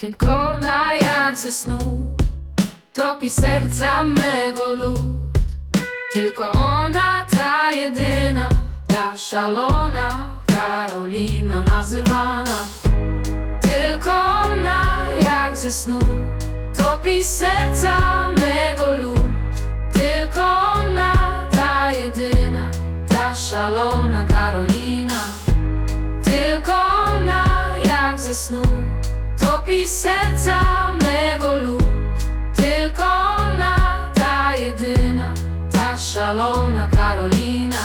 Tylko na jacy snu Topi serca mego lód Tylko ona ta jedyna Ta szalona Karolina nazywana. Tylko ona jak ze snu Topi serca mego lód Tylko ona ta jedyna Ta szalona Karolina. Tylko ona jak ze snu Topi serca mego lód Tylko ona ta jedyna Ta szalona Karolina.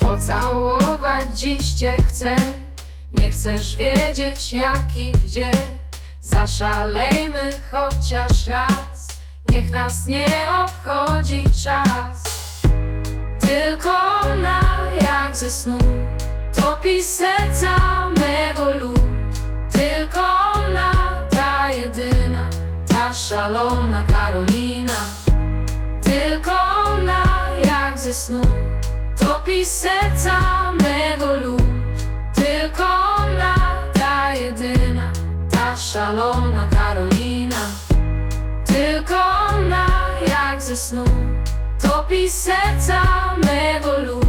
Pocałować dziś cię chcę. Nie chcesz wiedzieć jak i gdzie. Zaszalejmy chociaż raz. Niech nas nie obchodzi czas. Tylko ze snu. Topi serca mego lód Tylko ona ta jedyna Ta szalona Karolina. Tylko ona jak ze snu. Topi serca mego lód Tylko ona ta jedyna Ta szalona Karolina. Tylko ona jak ze snu. Topi serca mego lód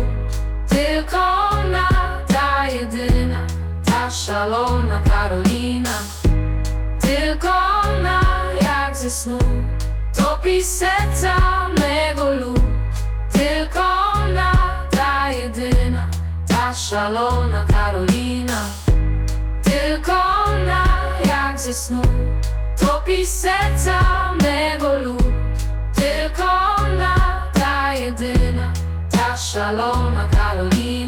Tylko ona ta jedyna Ta szalona Karolina. Tylko ona jak ze snu Topi serca mego lód Tylko ona ta jedyna Ta szalona Karolina. Tylko ona jak ze snu Topi serca mego szalona Karolina